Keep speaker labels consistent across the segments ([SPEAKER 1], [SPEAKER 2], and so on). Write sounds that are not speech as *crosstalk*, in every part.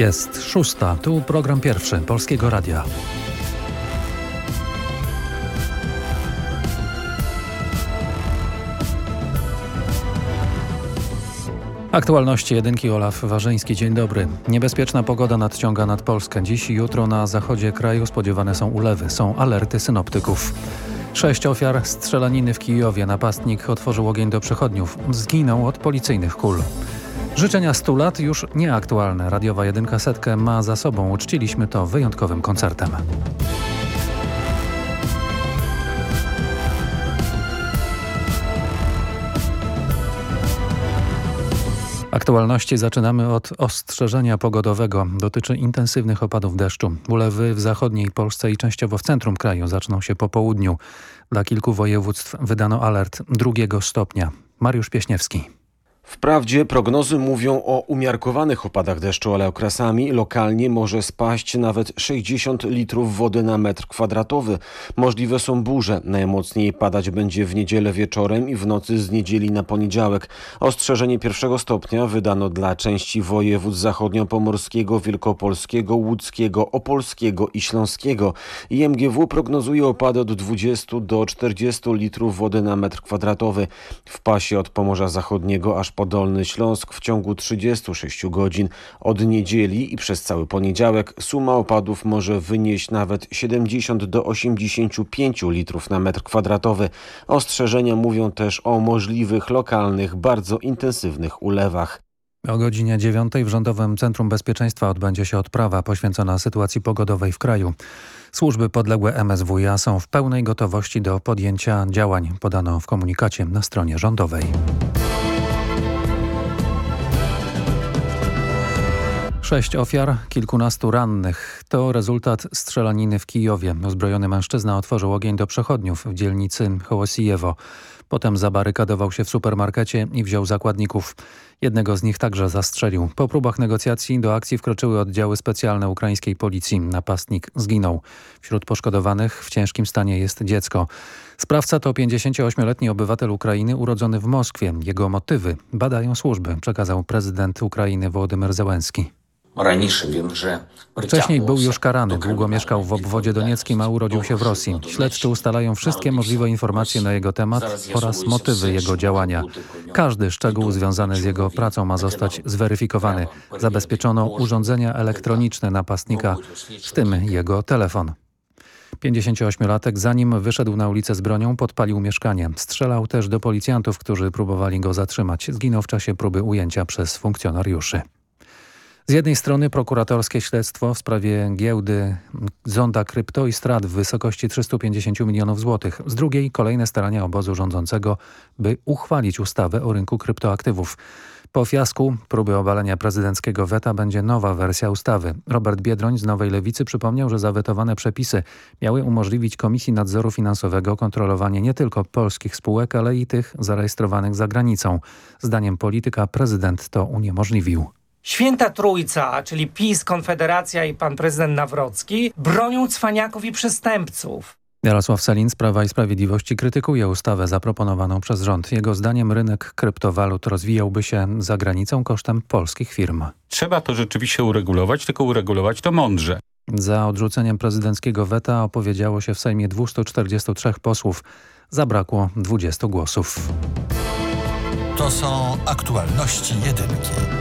[SPEAKER 1] Jest szósta, tu program pierwszy Polskiego Radia. Aktualności jedynki Olaf Warzyński. Dzień dobry. Niebezpieczna pogoda nadciąga nad Polskę. Dziś i jutro na zachodzie kraju spodziewane są ulewy. Są alerty synoptyków. Sześć ofiar strzelaniny w Kijowie. Napastnik otworzył ogień do przechodniów. Zginął od policyjnych kul. Życzenia 100 lat już nieaktualne. Radiowa jedynka setkę ma za sobą. Uczciliśmy to wyjątkowym koncertem. Aktualności zaczynamy od ostrzeżenia pogodowego. Dotyczy intensywnych opadów deszczu. Ulewy w zachodniej Polsce i częściowo w centrum kraju zaczną się po południu. Dla kilku województw wydano alert drugiego stopnia. Mariusz Pieśniewski.
[SPEAKER 2] Wprawdzie prognozy mówią o umiarkowanych opadach deszczu, ale okresami lokalnie może spaść nawet 60 litrów wody na metr kwadratowy. Możliwe są burze. Najmocniej padać będzie w niedzielę wieczorem i w nocy z niedzieli na poniedziałek. Ostrzeżenie pierwszego stopnia wydano dla części województw zachodniopomorskiego, wielkopolskiego, łódzkiego, opolskiego i śląskiego. IMGW prognozuje opady od 20 do 40 litrów wody na metr kwadratowy. W pasie od Pomorza Zachodniego aż Podolny Śląsk w ciągu 36 godzin. Od niedzieli i przez cały poniedziałek suma opadów może wynieść nawet 70 do 85 litrów na metr kwadratowy. Ostrzeżenia mówią też o możliwych lokalnych, bardzo intensywnych ulewach.
[SPEAKER 1] O godzinie 9 w Rządowym Centrum Bezpieczeństwa odbędzie się odprawa poświęcona sytuacji pogodowej w kraju. Służby podległe MSWiA są w pełnej gotowości do podjęcia działań, podano w komunikacie na stronie rządowej. Sześć ofiar, kilkunastu rannych. To rezultat strzelaniny w Kijowie. Uzbrojony mężczyzna otworzył ogień do przechodniów w dzielnicy Hołosijewo. Potem zabarykadował się w supermarkecie i wziął zakładników. Jednego z nich także zastrzelił. Po próbach negocjacji do akcji wkroczyły oddziały specjalne ukraińskiej policji. Napastnik zginął. Wśród poszkodowanych w ciężkim stanie jest dziecko. Sprawca to 58-letni obywatel Ukrainy urodzony w Moskwie. Jego motywy badają służby, przekazał prezydent Ukrainy Wołodymyr Zełenski. Wcześniej był już karany, długo mieszkał w obwodzie donieckim, a urodził się w Rosji. Śledczy ustalają wszystkie możliwe informacje na jego temat oraz motywy jego działania. Każdy szczegół związany z jego pracą ma zostać zweryfikowany. Zabezpieczono urządzenia elektroniczne napastnika, w tym jego telefon. 58-latek zanim wyszedł na ulicę z bronią podpalił mieszkanie. Strzelał też do policjantów, którzy próbowali go zatrzymać. Zginął w czasie próby ujęcia przez funkcjonariuszy. Z jednej strony prokuratorskie śledztwo w sprawie giełdy Zonda Krypto i strat w wysokości 350 milionów złotych. Z drugiej kolejne starania obozu rządzącego, by uchwalić ustawę o rynku kryptoaktywów. Po fiasku próby obalenia prezydenckiego weta będzie nowa wersja ustawy. Robert Biedroń z Nowej Lewicy przypomniał, że zawetowane przepisy miały umożliwić Komisji Nadzoru Finansowego kontrolowanie nie tylko polskich spółek, ale i tych zarejestrowanych za granicą. Zdaniem polityka prezydent to uniemożliwił.
[SPEAKER 3] Święta Trójca, czyli PiS, Konfederacja i pan prezydent Nawrocki bronią cwaniaków i przestępców.
[SPEAKER 1] Jarosław Selin z Prawa i Sprawiedliwości krytykuje ustawę zaproponowaną przez rząd. Jego zdaniem rynek kryptowalut rozwijałby się za granicą kosztem polskich firm.
[SPEAKER 4] Trzeba to rzeczywiście uregulować, tylko uregulować to mądrze.
[SPEAKER 1] Za odrzuceniem prezydenckiego weta opowiedziało się w Sejmie 243 posłów. Zabrakło 20 głosów.
[SPEAKER 5] To są aktualności jedynki.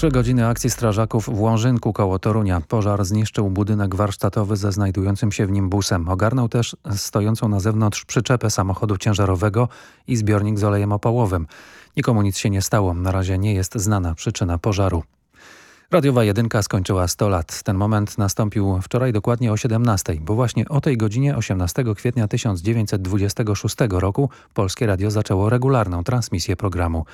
[SPEAKER 1] Trzy godziny akcji strażaków w Łążynku koło Torunia. Pożar zniszczył budynek warsztatowy ze znajdującym się w nim busem. Ogarnął też stojącą na zewnątrz przyczepę samochodu ciężarowego i zbiornik z olejem opałowym. Nikomu nic się nie stało. Na razie nie jest znana przyczyna pożaru. Radiowa jedynka skończyła 100 lat. Ten moment nastąpił wczoraj dokładnie o 17, bo właśnie o tej godzinie 18 kwietnia 1926 roku Polskie Radio zaczęło regularną transmisję programu.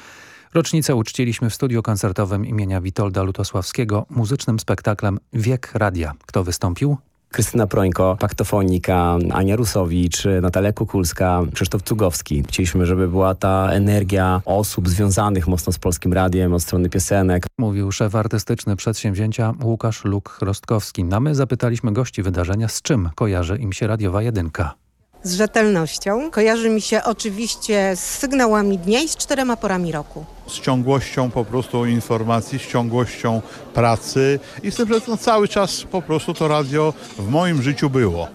[SPEAKER 1] Rocznicę uczciliśmy w studiu koncertowym imienia Witolda Lutosławskiego muzycznym spektaklem Wiek Radia. Kto wystąpił?
[SPEAKER 6] Krystyna Prońko, Paktofonika, Ania Rusowicz, Natalia Kukulska, Krzysztof Cugowski. Chcieliśmy, żeby była ta energia osób związanych mocno z Polskim Radiem od strony piosenek.
[SPEAKER 1] Mówił szef artystyczny przedsięwzięcia Łukasz Luk-Rostkowski. A my zapytaliśmy gości wydarzenia, z czym kojarzy im się radiowa jedynka.
[SPEAKER 7] Z rzetelnością. Kojarzy mi się oczywiście z sygnałami dnia i z czterema porami roku.
[SPEAKER 8] z ciągłością po prostu informacji, z ciągłością pracy i z tym, że no, cały czas po prostu to radio w moim życiu było.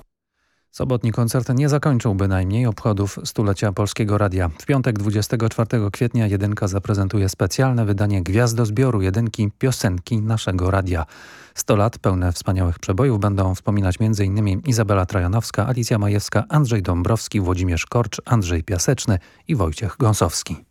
[SPEAKER 1] Sobotni koncert nie zakończył bynajmniej obchodów stulecia Polskiego Radia. W piątek 24 kwietnia Jedynka zaprezentuje specjalne wydanie Gwiazdozbioru Jedynki Piosenki Naszego Radia. 100 lat pełne wspaniałych przebojów będą wspominać m.in. Izabela Trajanowska, Alicja Majewska, Andrzej Dąbrowski, Włodzimierz Korcz, Andrzej Piaseczny i Wojciech Gąsowski.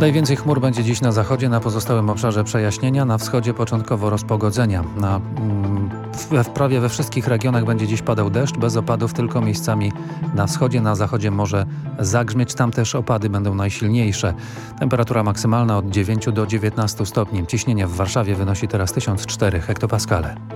[SPEAKER 1] Najwięcej chmur będzie dziś na zachodzie, na pozostałym obszarze przejaśnienia, na wschodzie początkowo rozpogodzenia. Na, mm, w, w prawie we wszystkich regionach będzie dziś padał deszcz, bez opadów tylko miejscami na wschodzie, na zachodzie może zagrzmieć, tam też opady będą najsilniejsze. Temperatura maksymalna od 9 do 19 stopni. Ciśnienie w Warszawie wynosi teraz 1004 hektopaskale.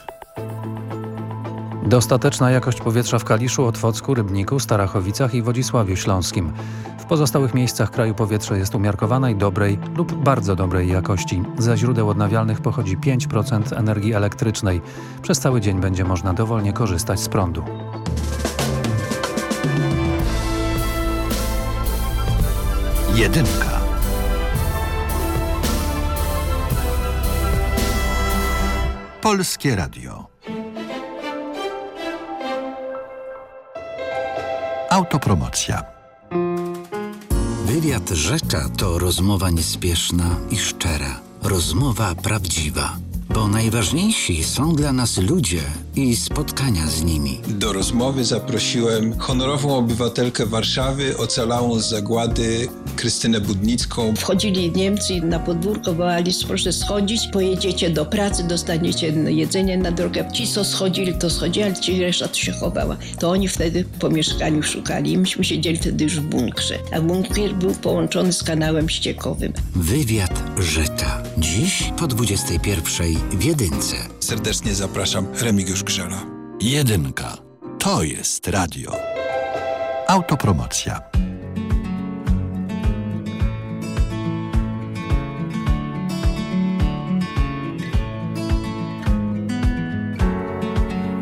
[SPEAKER 1] Dostateczna jakość powietrza w Kaliszu, Otwocku, Rybniku, Starachowicach i Wodzisławiu Śląskim. W pozostałych miejscach kraju powietrze jest umiarkowanej, dobrej lub bardzo dobrej jakości. Ze źródeł odnawialnych pochodzi 5% energii elektrycznej. Przez cały dzień będzie można dowolnie korzystać z prądu.
[SPEAKER 5] Jedynka. Polskie Radio. Autopromocja.
[SPEAKER 9] Wywiad Rzecza to rozmowa niespieszna i szczera. Rozmowa prawdziwa. Bo najważniejsi są dla nas ludzie i spotkania z nimi.
[SPEAKER 10] Do rozmowy zaprosiłem honorową obywatelkę Warszawy, ocalałą z zagłady Krystynę Budnicką.
[SPEAKER 11] Wchodzili Niemcy na podwórko, wołali, proszę schodzić, pojedziecie do pracy, dostaniecie jedzenie na drogę. Ci, co schodzili, to schodzili, ale ci reszta to się chowała. To oni wtedy po mieszkaniu szukali. Myśmy siedzieli wtedy już w bunkrze, a bunkier był połączony z kanałem ściekowym.
[SPEAKER 9] Wywiad Rzecza. Dziś po 21 w Jedynce.
[SPEAKER 10] Serdecznie zapraszam Remigiusz Grzela.
[SPEAKER 5] Jedynka. To jest radio. Autopromocja.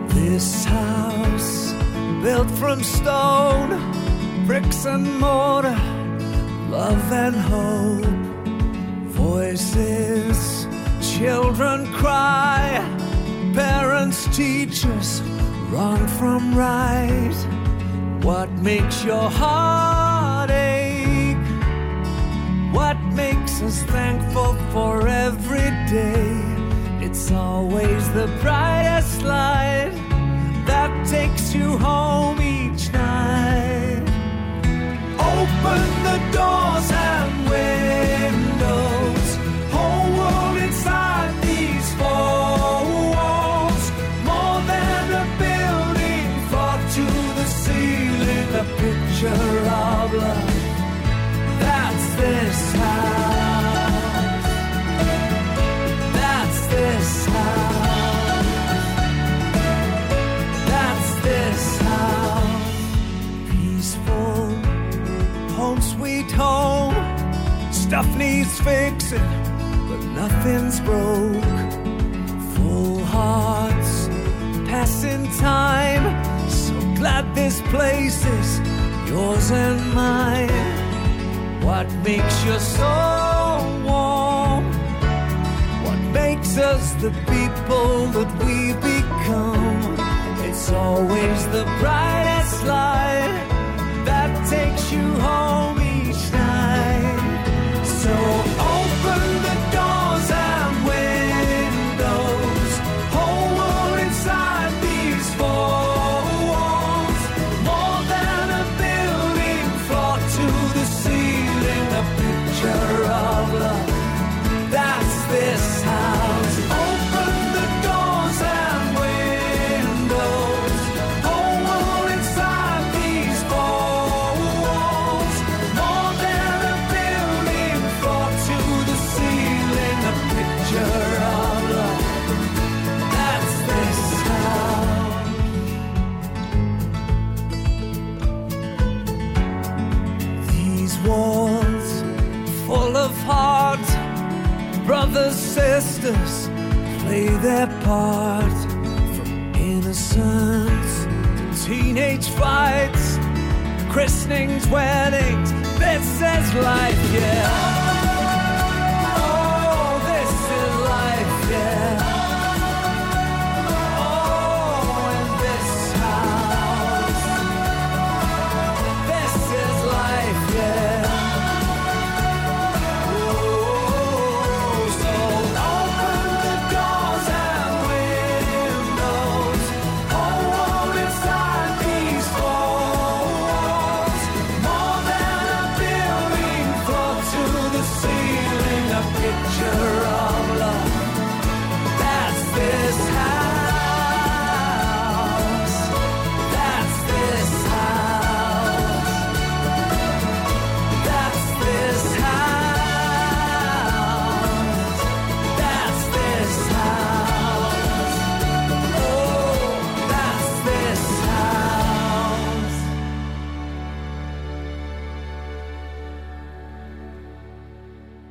[SPEAKER 12] This house built from stone, bricks and mortar, love and hope, voices, children cry, parents, teachers, wrong from right. What makes your heart ache? What makes us thankful for every day? It's always the brightest light that takes you home each night. Open the doors and windows, love. That's this house. That's this house. That's this house. Peaceful, home sweet home. Stuff needs fixing, but nothing's broke. Full hearts, passing time. So glad this place is yours and mine. What makes you so warm? What makes us the people that we become? It's always the brightest light that takes you home sisters play their part from innocence to teenage fights, christenings, weddings. This is life, yeah.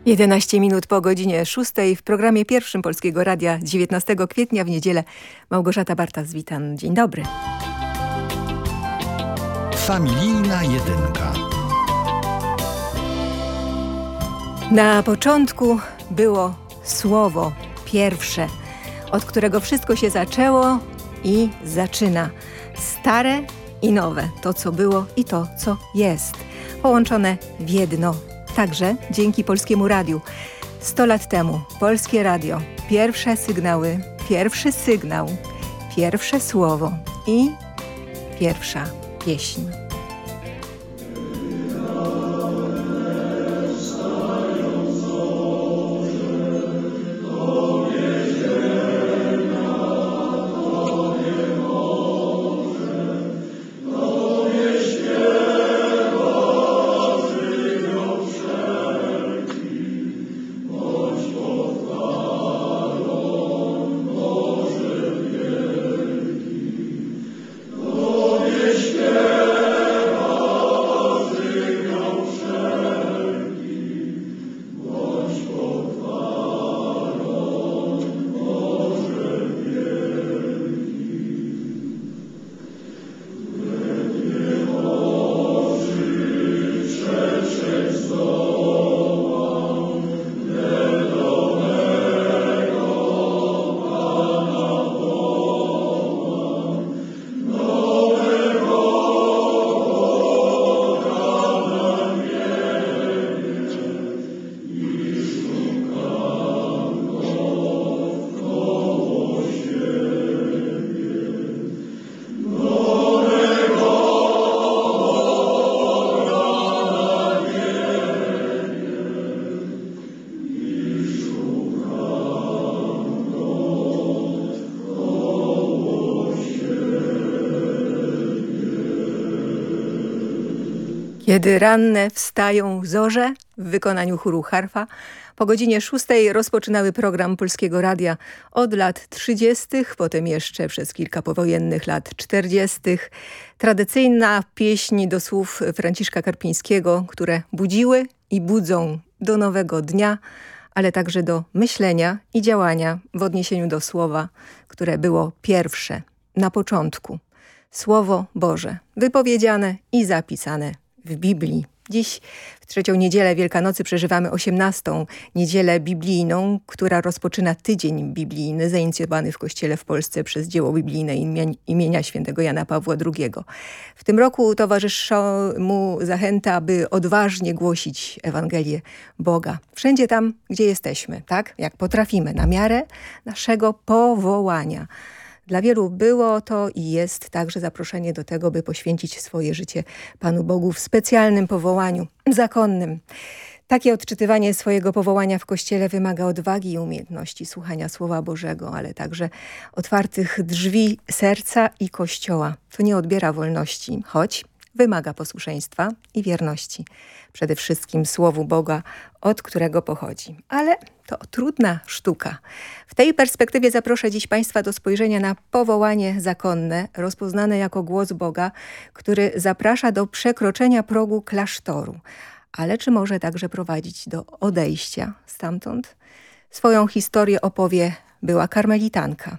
[SPEAKER 13] 11 minut po godzinie 6 w programie pierwszym Polskiego Radia 19 kwietnia w niedzielę. Małgorzata Bartas-Witan. Dzień dobry.
[SPEAKER 5] Familijna jedynka.
[SPEAKER 13] Na początku było słowo pierwsze, od którego wszystko się zaczęło i zaczyna. Stare i nowe, to co było i to co jest, połączone w jedno Także dzięki Polskiemu Radiu. 100 lat temu Polskie Radio, pierwsze sygnały, pierwszy sygnał, pierwsze słowo i pierwsza pieśń. Kiedy ranne wstają zorze w wykonaniu chóru harfa, po godzinie 6 rozpoczynały program Polskiego Radia od lat 30., potem jeszcze przez kilka powojennych lat 40. Tradycyjna pieśń do słów Franciszka Karpińskiego, które budziły i budzą do nowego dnia, ale także do myślenia i działania w odniesieniu do słowa, które było pierwsze, na początku. Słowo Boże, wypowiedziane i zapisane w Biblii. Dziś w trzecią niedzielę Wielkanocy przeżywamy osiemnastą niedzielę biblijną, która rozpoczyna tydzień biblijny zainicjowany w Kościele w Polsce przez dzieło biblijne imienia świętego Jana Pawła II. W tym roku towarzyszy mu zachęta, aby odważnie głosić Ewangelię Boga. Wszędzie tam, gdzie jesteśmy, tak? Jak potrafimy, na miarę naszego powołania. Dla wielu było to i jest także zaproszenie do tego, by poświęcić swoje życie Panu Bogu w specjalnym powołaniu, zakonnym. Takie odczytywanie swojego powołania w Kościele wymaga odwagi i umiejętności słuchania Słowa Bożego, ale także otwartych drzwi serca i Kościoła. To nie odbiera wolności, choć wymaga posłuszeństwa i wierności. Przede wszystkim Słowu Boga, od którego pochodzi. Ale to trudna sztuka. W tej perspektywie zaproszę dziś Państwa do spojrzenia na powołanie zakonne, rozpoznane jako głos Boga, który zaprasza do przekroczenia progu klasztoru. Ale czy może także prowadzić do odejścia stamtąd? Swoją historię opowie była karmelitanka,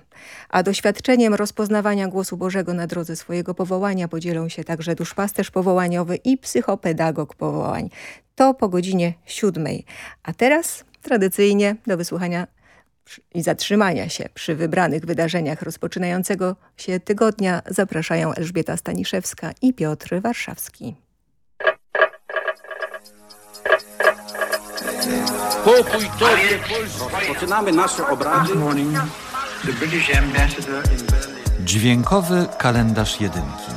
[SPEAKER 13] a doświadczeniem rozpoznawania głosu Bożego na drodze swojego powołania podzielą się także duszpasterz powołaniowy i psychopedagog powołań. To po godzinie siódmej. A teraz tradycyjnie do wysłuchania i zatrzymania się przy wybranych wydarzeniach rozpoczynającego się tygodnia zapraszają Elżbieta Staniszewska i Piotr Warszawski.
[SPEAKER 14] Pokój Tobie, Rozpoczynamy nasze obrady.
[SPEAKER 5] Dźwiękowy kalendarz jedynki.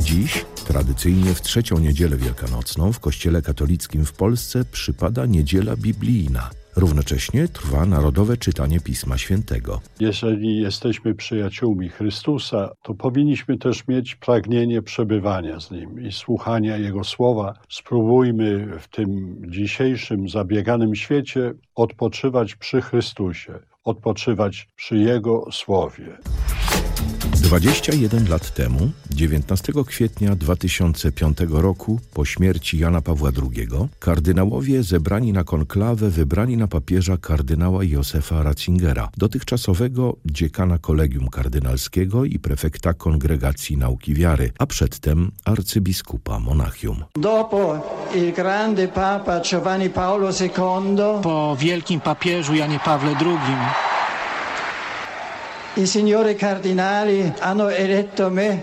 [SPEAKER 15] Dziś, tradycyjnie w trzecią niedzielę wielkanocną w Kościele katolickim w Polsce przypada niedziela biblijna. Równocześnie trwa narodowe czytanie Pisma Świętego.
[SPEAKER 16] Jeżeli jesteśmy przyjaciółmi Chrystusa, to powinniśmy też mieć pragnienie przebywania z Nim i słuchania Jego słowa. Spróbujmy w tym dzisiejszym zabieganym świecie odpoczywać przy Chrystusie, odpoczywać przy Jego słowie.
[SPEAKER 15] 21 lat temu, 19 kwietnia 2005 roku, po śmierci Jana Pawła II, kardynałowie zebrani na konklawę wybrani na papieża kardynała Józefa Ratzingera, dotychczasowego dziekana kolegium kardynalskiego i prefekta Kongregacji Nauki Wiary, a przedtem arcybiskupa Monachium.
[SPEAKER 17] Dopo il grande papa Giovanni Paolo II,
[SPEAKER 18] po wielkim papieżu Janie Pawle II,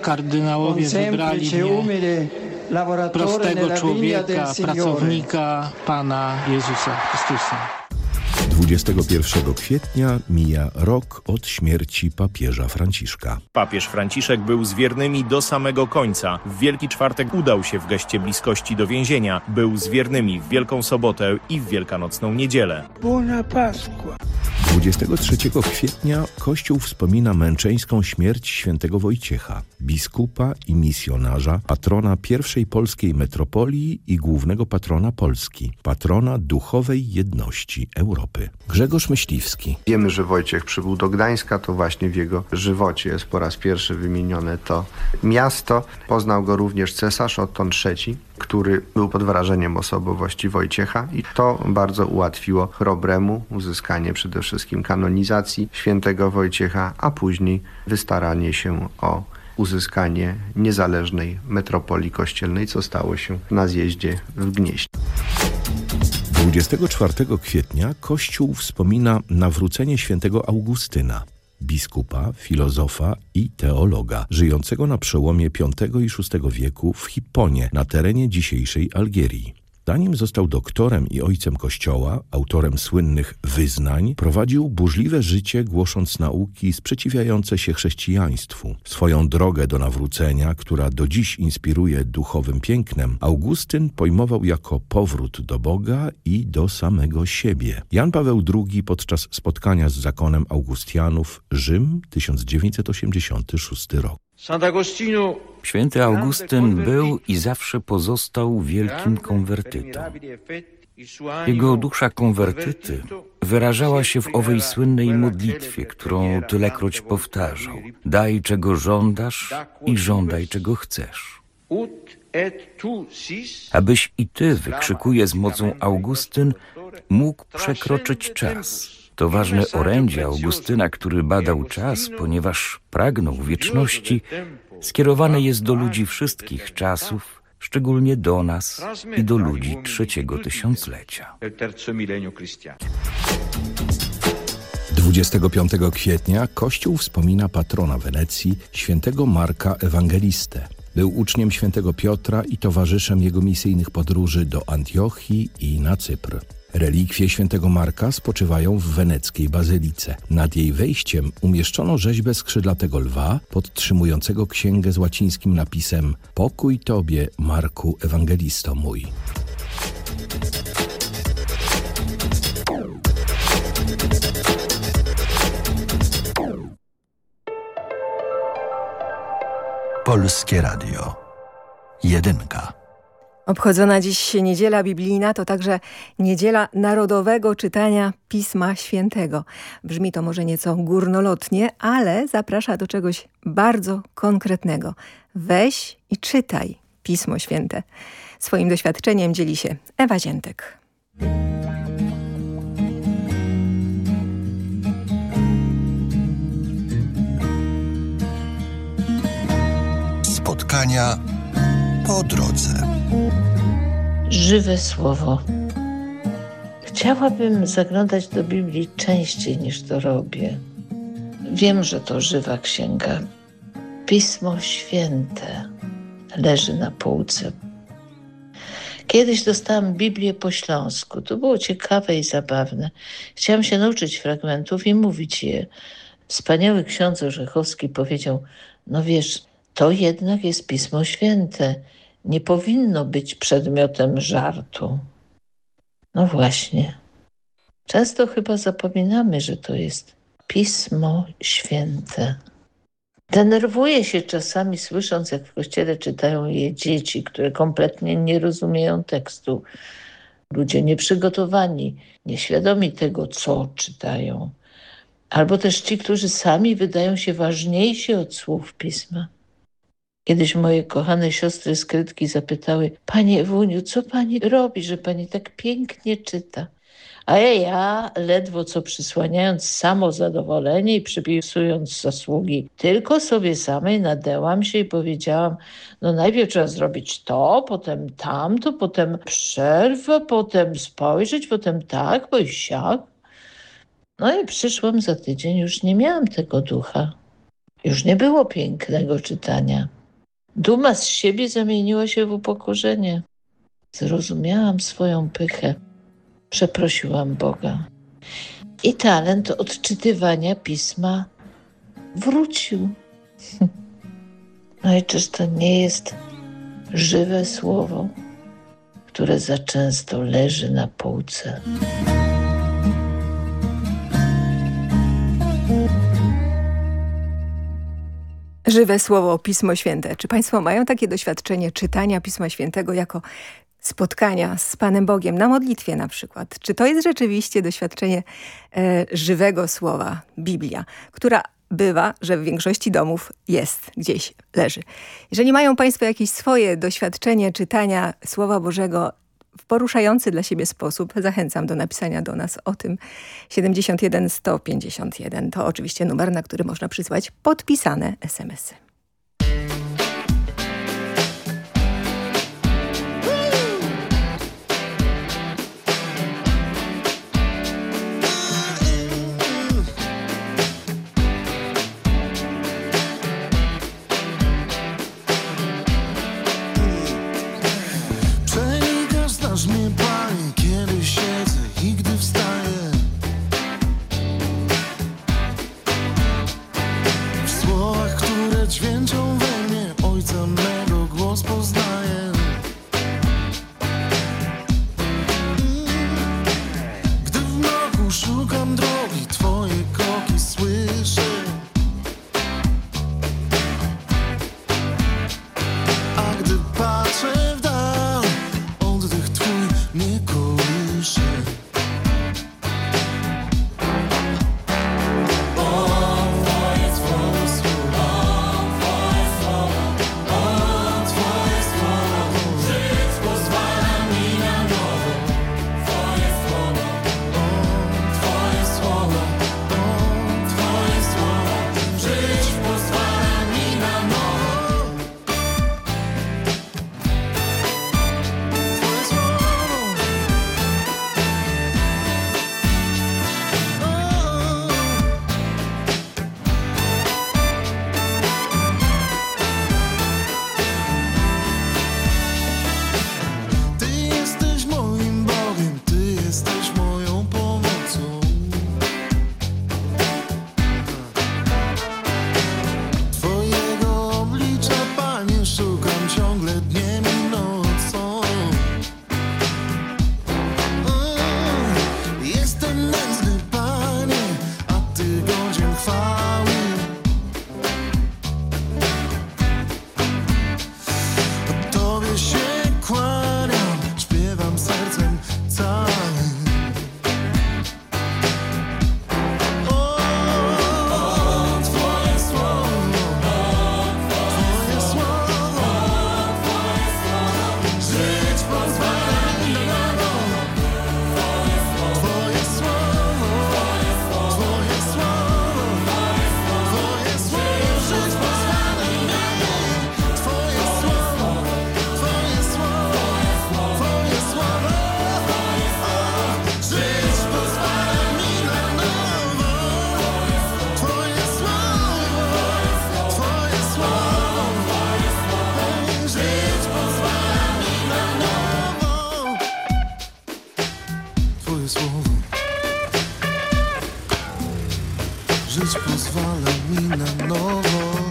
[SPEAKER 18] kardynałowie wybrali mnie, prostego człowieka, pracownika Pana Jezusa Chrystusa.
[SPEAKER 15] 21 kwietnia mija rok od śmierci papieża Franciszka.
[SPEAKER 19] Papież Franciszek był z wiernymi do samego końca. W Wielki Czwartek udał się w geście bliskości do więzienia. Był z wiernymi w Wielką Sobotę i w Wielkanocną Niedzielę.
[SPEAKER 17] Buona Pasqua.
[SPEAKER 15] 23 kwietnia Kościół wspomina męczeńską śmierć świętego Wojciecha, biskupa i misjonarza, patrona pierwszej polskiej metropolii i głównego patrona Polski, patrona duchowej jedności Europy. Grzegorz Myśliwski.
[SPEAKER 20] Wiemy, że Wojciech przybył do Gdańska, to właśnie w jego żywocie jest po raz pierwszy wymienione to miasto. Poznał go również cesarz Otton III, który był pod wrażeniem osobowości Wojciecha i to bardzo ułatwiło chrobremu uzyskanie przede wszystkim kanonizacji świętego Wojciecha, a później wystaranie się o uzyskanie niezależnej metropolii kościelnej, co stało się na zjeździe w Gnieźnie.
[SPEAKER 15] 24 kwietnia Kościół wspomina nawrócenie świętego Augustyna, biskupa, filozofa i teologa, żyjącego na przełomie V i VI wieku w Hipponie na terenie dzisiejszej Algierii. Zanim został doktorem i ojcem Kościoła, autorem słynnych wyznań, prowadził burzliwe życie, głosząc nauki sprzeciwiające się chrześcijaństwu. Swoją drogę do nawrócenia, która do dziś inspiruje duchowym pięknem, Augustyn pojmował jako powrót do Boga i do samego siebie. Jan Paweł II podczas spotkania z zakonem Augustianów Rzym 1986 rok.
[SPEAKER 21] Święty Augustyn był i zawsze pozostał wielkim konwertytą. Jego dusza konwertyty wyrażała się w owej słynnej modlitwie, którą tylekroć powtarzał. Daj czego żądasz i żądaj czego chcesz. Abyś i ty, wykrzykuje z mocą Augustyn, mógł przekroczyć czas. To ważne orędzie Augustyna, który badał czas, ponieważ pragnął wieczności, skierowane jest do ludzi wszystkich czasów, szczególnie do nas i do ludzi trzeciego tysiąclecia.
[SPEAKER 15] 25 kwietnia Kościół wspomina patrona Wenecji, świętego Marka Ewangelistę. Był uczniem świętego Piotra i towarzyszem jego misyjnych podróży do Antiochii i na Cypr. Relikwie świętego Marka spoczywają w weneckiej bazylice. Nad jej wejściem umieszczono rzeźbę skrzydlatego lwa podtrzymującego księgę z łacińskim napisem Pokój Tobie, Marku Ewangelisto mój.
[SPEAKER 5] Polskie Radio. Jedynka.
[SPEAKER 13] Obchodzona dziś niedziela biblijna to także niedziela narodowego czytania Pisma Świętego. Brzmi to może nieco górnolotnie, ale zaprasza do czegoś bardzo konkretnego. Weź i czytaj Pismo Święte. Swoim doświadczeniem dzieli się Ewa Ziętek.
[SPEAKER 22] Spotkania po drodze.
[SPEAKER 23] Żywe słowo. Chciałabym zaglądać do Biblii częściej niż to robię. Wiem, że to żywa księga. Pismo Święte leży na półce. Kiedyś dostałam Biblię po śląsku. To było ciekawe i zabawne. Chciałam się nauczyć fragmentów i mówić je. Wspaniały ksiądz Orzechowski powiedział: No wiesz, to jednak jest Pismo Święte. Nie powinno być przedmiotem żartu. No właśnie. Często chyba zapominamy, że to jest Pismo Święte. Denerwuję się czasami, słysząc, jak w kościele czytają je dzieci, które kompletnie nie rozumieją tekstu. Ludzie nieprzygotowani, nieświadomi tego, co czytają. Albo też ci, którzy sami wydają się ważniejsi od słów pisma. Kiedyś moje kochane siostry skrytki zapytały: Panie Ewuniu, co pani robi, że pani tak pięknie czyta? A ja, ledwo co przysłaniając samozadowolenie i przypisując zasługi tylko sobie samej, nadełam się i powiedziałam: No, najpierw trzeba zrobić to, potem tamto, potem przerwa, potem spojrzeć, potem tak, bo i siak. No i przyszłam za tydzień, już nie miałam tego ducha. Już nie było pięknego czytania. Duma z siebie zamieniła się w upokorzenie. Zrozumiałam swoją pychę. Przeprosiłam Boga. I talent odczytywania pisma wrócił. *laughs* No i czyż to nie jest żywe słowo, które za często leży na półce?
[SPEAKER 13] Żywe słowo Pismo Święte. Czy Państwo mają takie doświadczenie czytania Pisma Świętego jako spotkania z Panem Bogiem na modlitwie na przykład? Czy to jest rzeczywiście doświadczenie e, żywego słowa, Biblia, która bywa, że w większości domów jest, gdzieś leży. Jeżeli mają Państwo jakieś swoje doświadczenie czytania Słowa Bożego w poruszający dla siebie sposób, zachęcam do napisania do nas o tym 71 151. To oczywiście numer, na który można przysłać podpisane SMS-y.
[SPEAKER 24] Żyć pozwala mi na nowo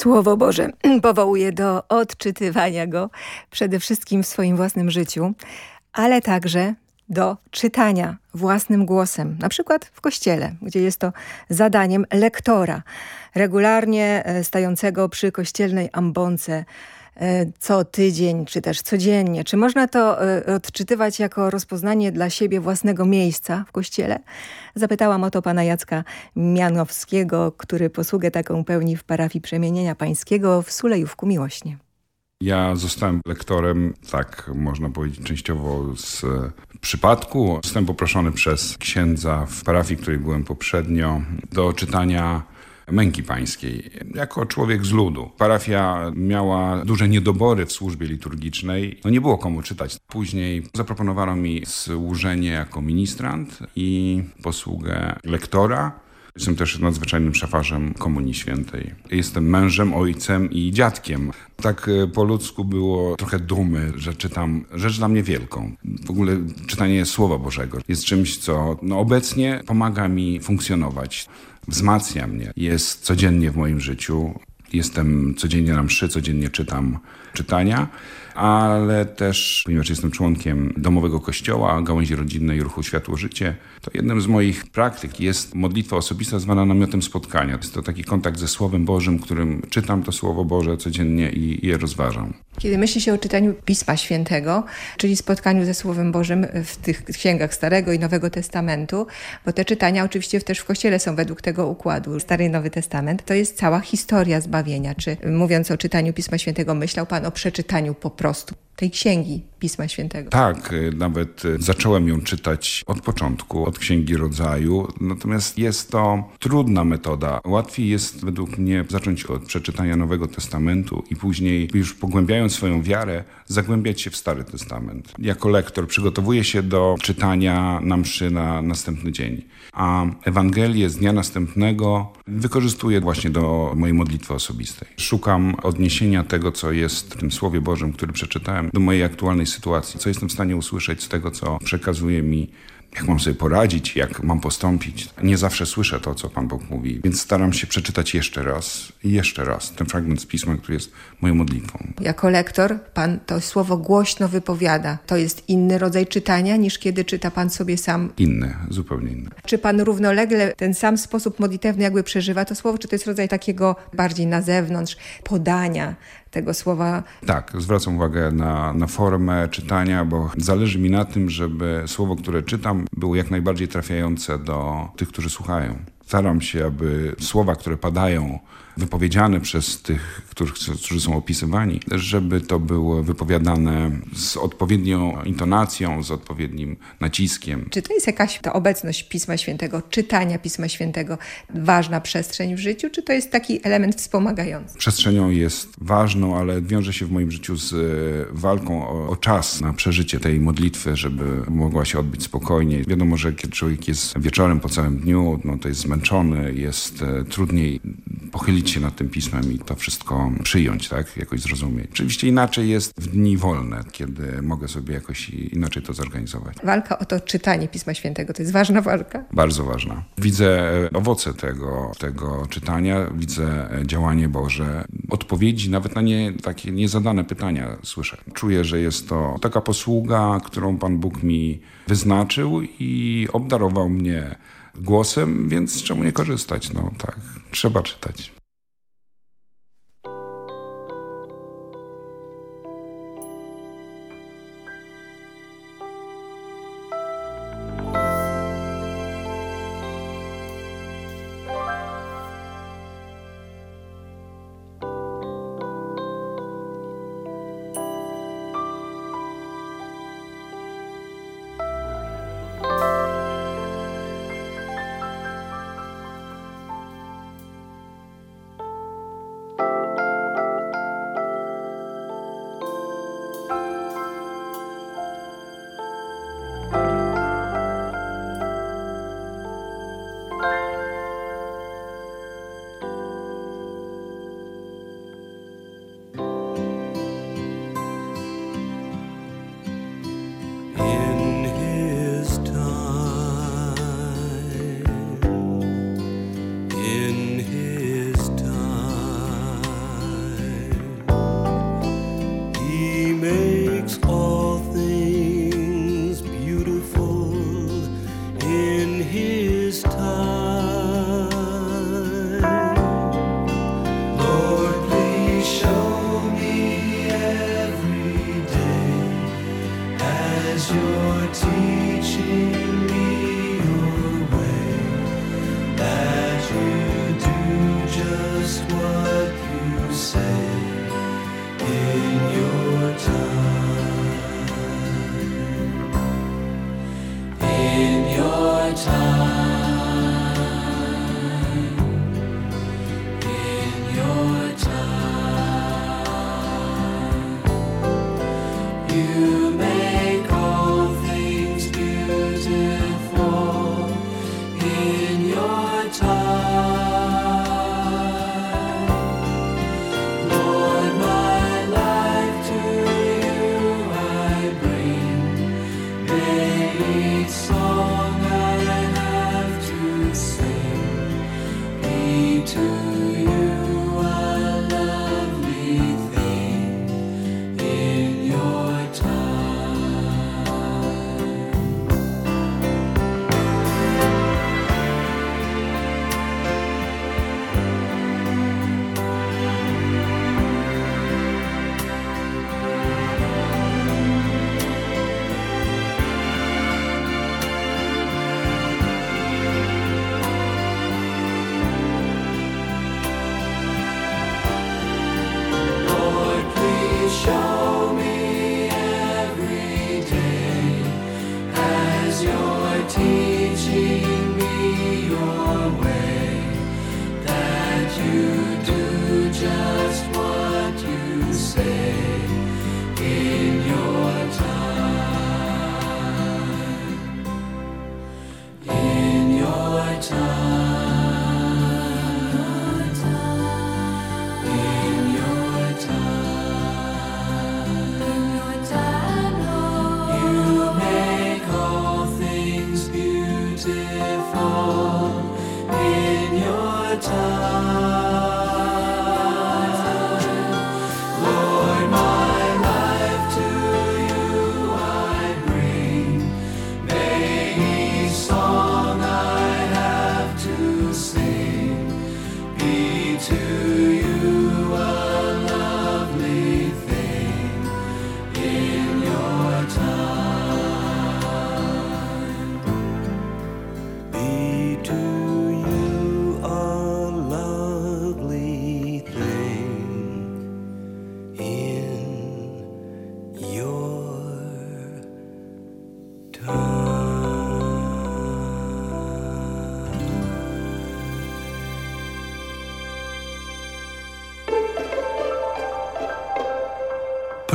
[SPEAKER 24] Słowo
[SPEAKER 13] Boże *clears throat* powołuje do odczytywania go przede wszystkim w swoim własnym życiu, ale także do czytania własnym głosem, na przykład w kościele, gdzie jest to zadaniem lektora, regularnie e, stającego przy kościelnej ambonce co tydzień, czy też codziennie. Czy można to e, odczytywać jako rozpoznanie dla siebie własnego miejsca w kościele? Zapytałam o to pana Jacka Mianowskiego, który posługę taką pełni w parafii Przemienienia Pańskiego w Sulejówku Miłośnie.
[SPEAKER 25] Ja zostałem lektorem, tak można powiedzieć, częściowo z przypadku. Zostałem poproszony przez księdza w parafii, której byłem poprzednio, do czytania męki pańskiej. Jako człowiek z ludu. Parafia miała duże niedobory w służbie liturgicznej. No nie było komu czytać. Później zaproponowano mi służenie jako ministrant i posługę lektora. Jestem też nadzwyczajnym szafarzem Komunii Świętej. Jestem mężem, ojcem i dziadkiem. Tak e, po ludzku było trochę dumy, że czytam rzecz dla mnie wielką. W ogóle czytanie Słowa Bożego jest czymś, co no, obecnie pomaga mi funkcjonować. Wzmacnia mnie. Jest codziennie w moim życiu. Jestem codziennie na mszy, codziennie czytam czytania, ale też, ponieważ jestem członkiem domowego kościoła, gałęzi rodzinnej ruchu Światło Życie, to jednym z moich praktyk jest modlitwa osobista zwana namiotem spotkania. Jest to taki kontakt ze Słowem Bożym, którym czytam to Słowo Boże codziennie i je rozważam.
[SPEAKER 13] Kiedy myśli się o czytaniu Pisma Świętego, czyli spotkaniu ze Słowem Bożym w tych księgach Starego i Nowego Testamentu, bo te czytania oczywiście też w Kościele są według tego układu, Stary i Nowy Testament, to jest cała historia zbawienia. Czy mówiąc o czytaniu Pisma Świętego, myślał Pan o przeczytaniu po prostu tej księgi Pisma Świętego?
[SPEAKER 25] Tak, nawet zacząłem ją czytać od początku, od Księgi Rodzaju, natomiast jest to trudna metoda. Łatwiej jest według mnie zacząć od przeczytania Nowego Testamentu i później już pogłębiając swoją wiarę, zagłębiać się w Stary Testament. Jako lektor przygotowuję się do czytania na mszy na następny dzień, a Ewangelię z dnia następnego wykorzystuję właśnie do mojej modlitwy osobistej. Szukam odniesienia tego, co jest w tym Słowie Bożym, który przeczytałem, do mojej aktualnej sytuacji, co jestem w stanie usłyszeć z tego, co przekazuje mi jak mam sobie poradzić, jak mam postąpić. Nie zawsze słyszę to, co Pan Bóg mówi, więc staram się przeczytać jeszcze raz i jeszcze raz ten fragment z Pisma, który jest moją modlitwą.
[SPEAKER 13] Jako lektor Pan to słowo głośno wypowiada. To jest inny rodzaj czytania, niż kiedy czyta Pan sobie sam.
[SPEAKER 25] Inny, zupełnie inny.
[SPEAKER 13] Czy Pan równolegle ten sam sposób modlitewny jakby przeżywa to słowo, czy to jest rodzaj takiego bardziej na zewnątrz podania tego słowa?
[SPEAKER 25] Tak, zwracam uwagę na, na formę czytania, bo zależy mi na tym, żeby słowo, które czytam, było jak najbardziej trafiające do tych, którzy słuchają. Staram się, aby słowa, które padają, wypowiedziane przez tych, których, którzy są opisywani, żeby to było wypowiadane z odpowiednią intonacją, z odpowiednim naciskiem.
[SPEAKER 13] Czy to jest jakaś ta obecność Pisma Świętego, czytania Pisma Świętego, ważna przestrzeń w życiu, czy to jest taki element wspomagający?
[SPEAKER 25] Przestrzenią jest ważną, ale wiąże się w moim życiu z walką o, o czas na przeżycie tej modlitwy, żeby mogła się odbyć spokojnie. Wiadomo, że kiedy człowiek jest wieczorem po całym dniu, no to jest zmęczony, jest e, trudniej pochylić się nad tym pismem i to wszystko przyjąć, tak, jakoś zrozumieć. Oczywiście inaczej jest w dni wolne, kiedy mogę sobie jakoś inaczej to zorganizować.
[SPEAKER 13] Walka o to czytanie Pisma Świętego to jest ważna walka?
[SPEAKER 25] Bardzo ważna. Widzę owoce tego, tego czytania, widzę działanie Boże, odpowiedzi nawet na nie, takie niezadane pytania słyszę. Czuję, że jest to taka posługa, którą Pan Bóg mi wyznaczył i obdarował mnie głosem, więc czemu nie korzystać? No tak, trzeba czytać.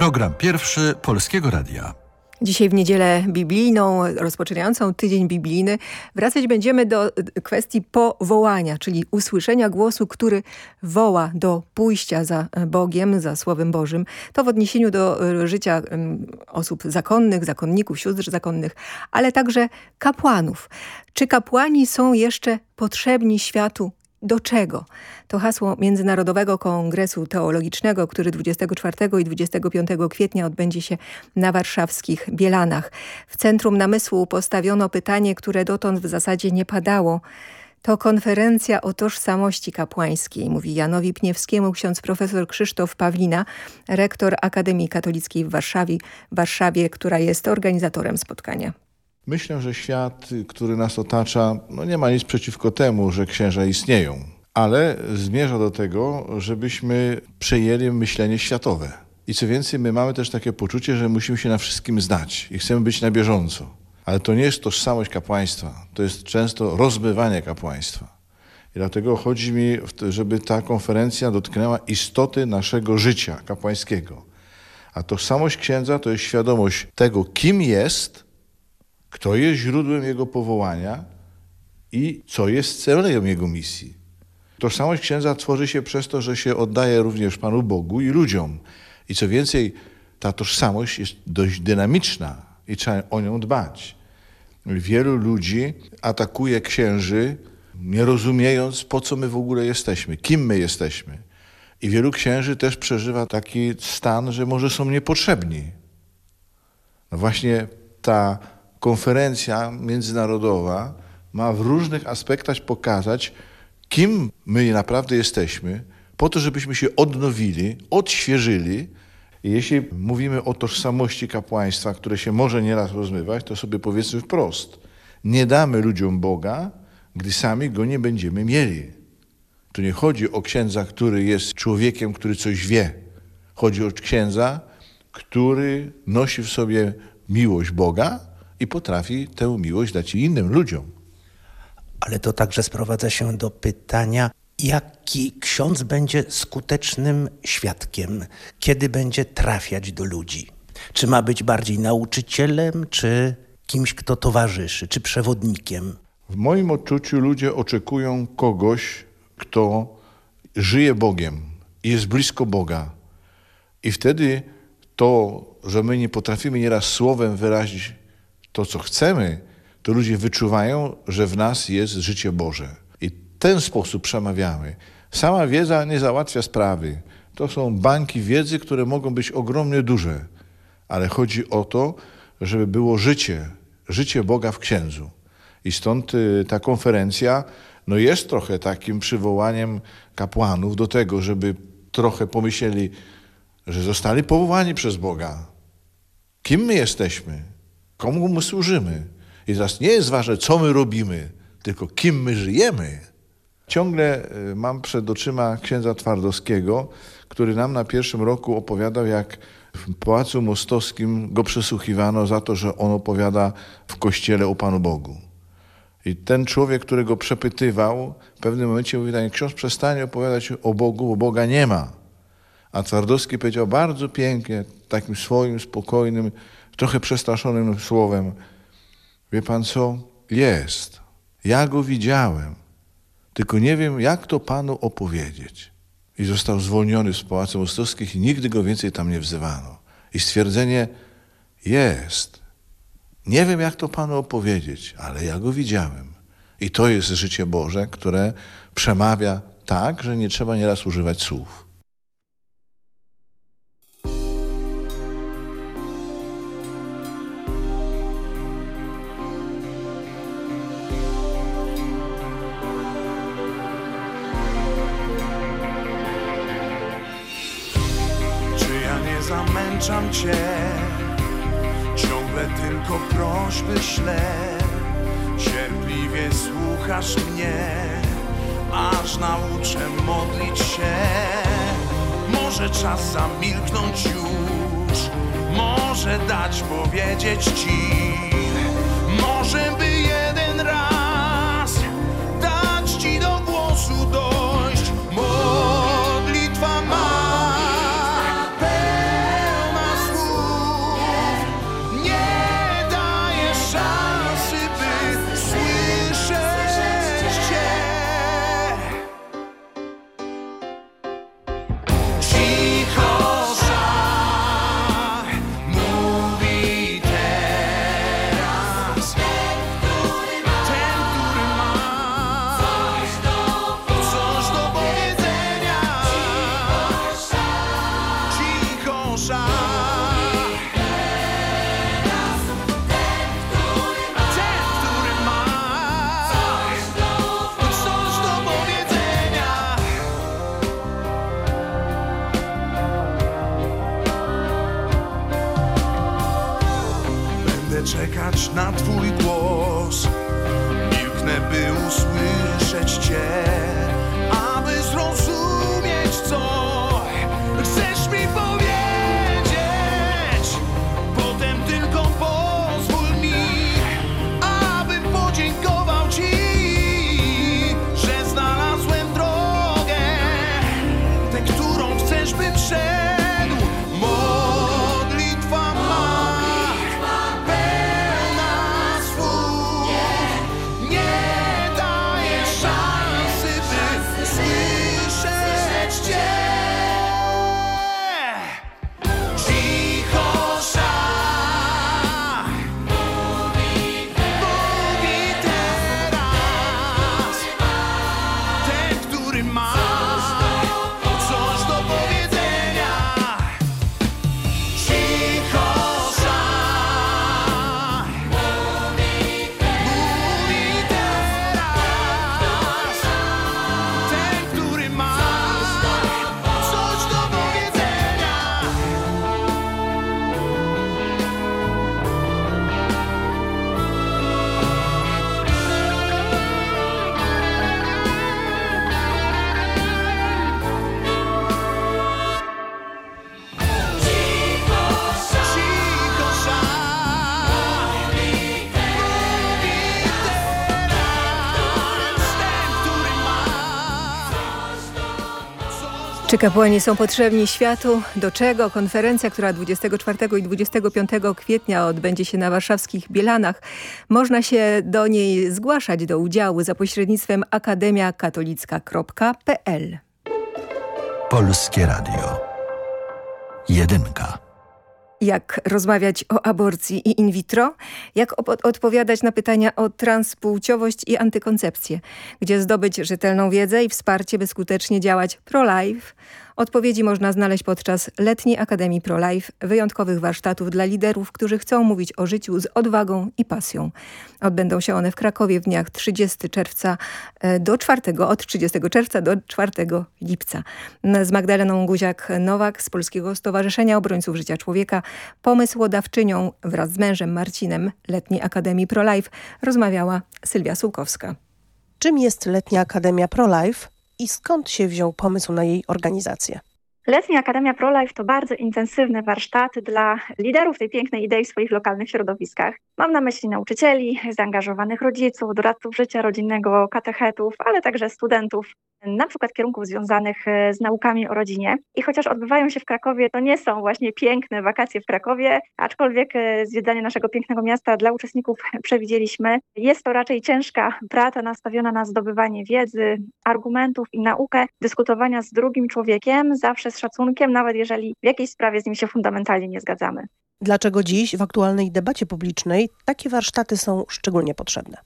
[SPEAKER 5] Program pierwszy Polskiego Radia.
[SPEAKER 13] Dzisiaj w niedzielę biblijną, rozpoczynającą tydzień biblijny, wracać będziemy do y, kwestii powołania, czyli usłyszenia głosu, który woła do pójścia za Bogiem, za Słowem Bożym. To w odniesieniu do y, życia osób zakonnych, zakonników, sióstr zakonnych, ale także kapłanów. Czy kapłani są jeszcze potrzebni światu do czego? To hasło Międzynarodowego Kongresu Teologicznego, który 24 i 25 kwietnia odbędzie się na warszawskich Bielanach. W centrum namysłu postawiono pytanie, które dotąd w zasadzie nie padało. To konferencja o tożsamości kapłańskiej, mówi Janowi Pniewskiemu ksiądz profesor Krzysztof Pawlina, rektor Akademii Katolickiej w Warszawie, Warszawie która jest organizatorem spotkania.
[SPEAKER 26] Myślę, że świat, który nas otacza, no nie ma nic przeciwko temu, że księża istnieją, ale zmierza do tego, żebyśmy przejęli myślenie światowe. I co więcej, my mamy też takie poczucie, że musimy się na wszystkim znać i chcemy być na bieżąco. Ale to nie jest tożsamość kapłaństwa, to jest często rozbywanie kapłaństwa. I dlatego chodzi mi, żeby ta konferencja dotknęła istoty naszego życia kapłańskiego. A tożsamość księdza to jest świadomość tego, kim jest, kto jest źródłem jego powołania i co jest celem jego misji. Tożsamość księdza tworzy się przez to, że się oddaje również Panu Bogu i ludziom. I co więcej, ta tożsamość jest dość dynamiczna i trzeba o nią dbać. Wielu ludzi atakuje księży, nie rozumiejąc, po co my w ogóle jesteśmy, kim my jesteśmy. I wielu księży też przeżywa taki stan, że może są niepotrzebni. No właśnie ta konferencja międzynarodowa ma w różnych aspektach pokazać, kim my naprawdę jesteśmy, po to, żebyśmy się odnowili, odświeżyli. Jeśli mówimy o tożsamości kapłaństwa, które się może nieraz rozmywać, to sobie powiedzmy wprost. Nie damy ludziom Boga, gdy sami Go nie będziemy mieli. Tu nie chodzi o księdza, który jest człowiekiem, który coś wie. Chodzi o księdza, który nosi w sobie miłość Boga i potrafi tę miłość dać innym ludziom.
[SPEAKER 27] Ale to także sprowadza się do pytania, jaki ksiądz będzie skutecznym świadkiem, kiedy będzie trafiać do ludzi. Czy ma być bardziej nauczycielem, czy kimś, kto towarzyszy, czy przewodnikiem?
[SPEAKER 26] W moim odczuciu ludzie oczekują kogoś, kto żyje Bogiem jest blisko Boga. I wtedy to, że my nie potrafimy nieraz słowem wyrazić to, co chcemy, to ludzie wyczuwają, że w nas jest życie Boże. I w ten sposób przemawiamy. Sama wiedza nie załatwia sprawy. To są banki wiedzy, które mogą być ogromnie duże, ale chodzi o to, żeby było życie, życie Boga w księdzu. I stąd y, ta konferencja no jest trochę takim przywołaniem kapłanów do tego, żeby trochę pomyśleli, że zostali powołani przez Boga. Kim my jesteśmy? Komu my służymy? I teraz nie jest ważne, co my robimy, tylko kim my żyjemy. Ciągle y, mam przed oczyma księdza Twardowskiego, który nam na pierwszym roku opowiadał, jak w Pałacu Mostowskim go przesłuchiwano za to, że on opowiada w kościele o Panu Bogu. I ten człowiek, który go przepytywał, w pewnym momencie mówi, tak, ksiądz przestanie opowiadać o Bogu, bo Boga nie ma. A Twardowski powiedział bardzo pięknie, takim swoim, spokojnym, trochę przestraszonym słowem, wie pan co? Jest. Ja go widziałem. Tylko nie wiem, jak to panu opowiedzieć. I został zwolniony z Pałacu Mostowskich i nigdy go więcej tam nie wzywano. I stwierdzenie jest. Nie wiem, jak to panu opowiedzieć, ale ja go widziałem. I to jest życie Boże, które przemawia tak, że nie trzeba nieraz używać słów.
[SPEAKER 28] Zamęczam cię? Ciągle tylko prośby ślę. Cierpliwie słuchasz mnie, aż nauczę modlić się. Może czas zamilknąć już, może dać powiedzieć ci. Może by
[SPEAKER 13] Czy kapłani są potrzebni światu? Do czego? Konferencja, która 24 i 25 kwietnia odbędzie się na warszawskich Bielanach. Można się do niej zgłaszać do udziału za pośrednictwem akademiakatolicka.pl.
[SPEAKER 22] Polskie Radio. Jedynka.
[SPEAKER 13] Jak rozmawiać o aborcji i in vitro? Jak odpowiadać na pytania o transpłciowość i antykoncepcję? Gdzie zdobyć rzetelną wiedzę i wsparcie, by skutecznie działać pro-life? Odpowiedzi można znaleźć podczas letniej Akademii ProLife, wyjątkowych warsztatów dla liderów, którzy chcą mówić o życiu z odwagą i pasją. Odbędą się one w Krakowie w dniach 30 czerwca e, do 4, od 30 czerwca do 4 lipca. Z Magdaleną Guziak-Nowak z Polskiego Stowarzyszenia Obrońców Życia Człowieka, pomysłodawczynią wraz z mężem Marcinem letniej Akademii ProLife rozmawiała Sylwia Sułkowska.
[SPEAKER 29] Czym jest letnia Akademia ProLife? I skąd się wziął pomysł na jej organizację?
[SPEAKER 30] Letnia Akademia ProLife to bardzo intensywne warsztaty dla liderów tej pięknej idei w swoich lokalnych środowiskach. Mam na myśli nauczycieli, zaangażowanych rodziców, doradców życia rodzinnego, katechetów, ale także studentów, na przykład kierunków związanych e, z naukami o rodzinie. I chociaż odbywają się w Krakowie, to nie są właśnie piękne wakacje w Krakowie, aczkolwiek e, zwiedzanie naszego pięknego miasta dla uczestników *laughs* przewidzieliśmy. Jest to raczej ciężka praca nastawiona na zdobywanie wiedzy, argumentów i naukę, dyskutowania z drugim człowiekiem, zawsze z szacunkiem, nawet jeżeli w jakiejś sprawie z nim się fundamentalnie nie zgadzamy.
[SPEAKER 29] Dlaczego dziś w aktualnej debacie publicznej takie warsztaty są szczególnie potrzebne?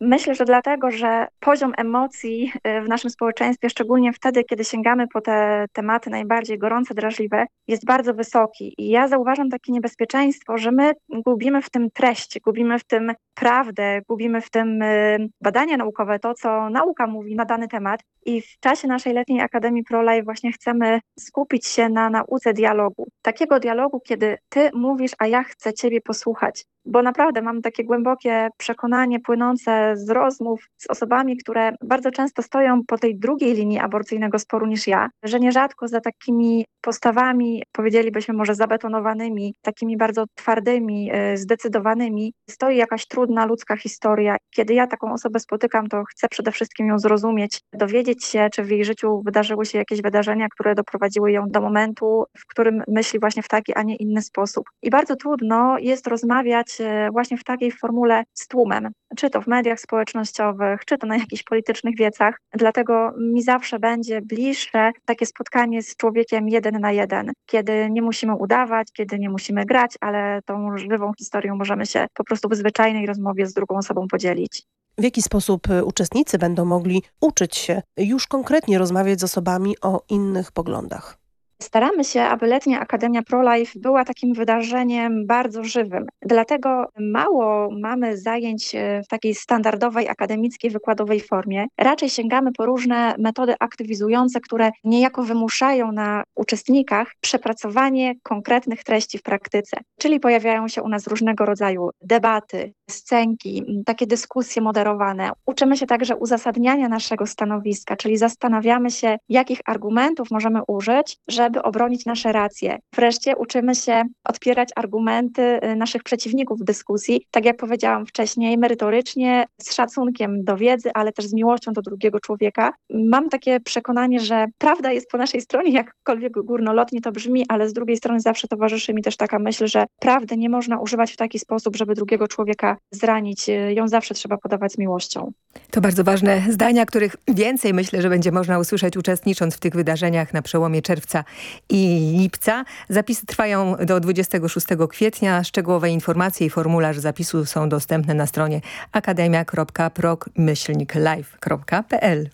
[SPEAKER 30] Myślę, że dlatego, że poziom emocji y, w naszym społeczeństwie, szczególnie wtedy, kiedy sięgamy po te tematy najbardziej gorące, drażliwe, jest bardzo wysoki. I ja zauważam takie niebezpieczeństwo, że my gubimy w tym treść, gubimy w tym prawdę, gubimy w tym y, badania naukowe, to co nauka mówi na dany temat. I w czasie naszej letniej Akademii ProLife właśnie chcemy skupić się na nauce dialogu. Takiego dialogu, kiedy ty mówisz, a ja chcę ciebie posłuchać bo naprawdę mam takie głębokie przekonanie płynące z rozmów z osobami, które bardzo często stoją po tej drugiej linii aborcyjnego sporu niż ja, że nierzadko za takimi postawami, powiedzielibyśmy może zabetonowanymi, takimi bardzo twardymi, y, zdecydowanymi, stoi jakaś trudna ludzka historia. Kiedy ja taką osobę spotykam, to chcę przede wszystkim ją zrozumieć, dowiedzieć się, czy w jej życiu wydarzyły się jakieś wydarzenia, które doprowadziły ją do momentu, w którym myśli właśnie w taki, a nie inny sposób. I bardzo trudno jest rozmawiać właśnie w takiej formule z tłumem, czy to w mediach społecznościowych, czy to na jakichś politycznych wiecach. Dlatego mi zawsze będzie bliższe takie spotkanie z człowiekiem jeden na jeden, kiedy nie musimy udawać, kiedy nie musimy grać, ale tą żywą historią możemy się po prostu w zwyczajnej rozmowie z drugą osobą podzielić.
[SPEAKER 29] W jaki sposób e, uczestnicy będą mogli uczyć się już konkretnie rozmawiać z osobami o innych poglądach?
[SPEAKER 30] Staramy się, aby letnia Akademia ProLife była takim wydarzeniem bardzo żywym. Dlatego mało mamy zajęć e, w takiej standardowej, akademickiej, wykładowej formie. Raczej sięgamy po różne metody aktywizujące, które niejako wymuszają na uczestnikach przepracowanie konkretnych treści w praktyce. Czyli pojawiają się u nas różnego rodzaju debaty, scenki, takie dyskusje moderowane. Uczymy się także uzasadniania naszego stanowiska, czyli zastanawiamy się, jakich argumentów możemy użyć, żeby obronić nasze racje. Wreszcie uczymy się odpierać argumenty y, naszych przeciwników w dyskusji, tak jak powiedziałam wcześniej, merytorycznie, z szacunkiem do wiedzy, ale też z miłością do drugiego człowieka. Mam takie przekonanie, że prawda jest po naszej stronie, *laughs* jakkolwiek górnolotnie to brzmi, ale z drugiej strony zawsze towarzyszy mi też taka myśl, że prawdy nie można używać w taki sposób, żeby drugiego człowieka zranić. Y, ją zawsze trzeba podawać z miłością.
[SPEAKER 13] To bardzo ważne zdania, których więcej myślę, że będzie można usłyszeć uczestnicząc w tych wydarzeniach na przełomie czerwca i lipca. Zapisy trwają do 26 kwietnia. Szczegółowe informacje i formularz zapisu są dostępne na stronie akademia.prog-live.pl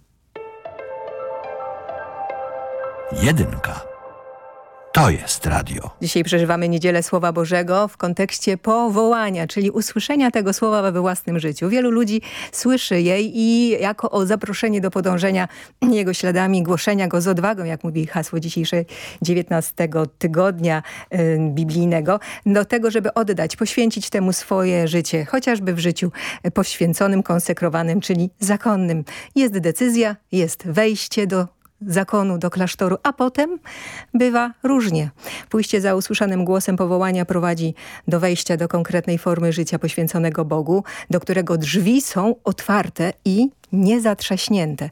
[SPEAKER 22] Jedynka. To jest radio.
[SPEAKER 13] Dzisiaj przeżywamy Niedzielę Słowa Bożego w kontekście powołania, czyli usłyszenia tego słowa we własnym życiu. Wielu ludzi słyszy jej i jako o zaproszenie do podążenia jego śladami, głoszenia go z odwagą, jak mówi hasło dzisiejsze 19 tygodnia y, biblijnego, do tego, żeby oddać, poświęcić temu swoje życie, chociażby w życiu poświęconym, konsekrowanym, czyli zakonnym. Jest decyzja, jest wejście do zakonu, do klasztoru, a potem bywa różnie. Pójście za usłyszanym głosem powołania prowadzi do wejścia do konkretnej formy życia poświęconego Bogu, do którego drzwi są otwarte i niezatrzaśnięte.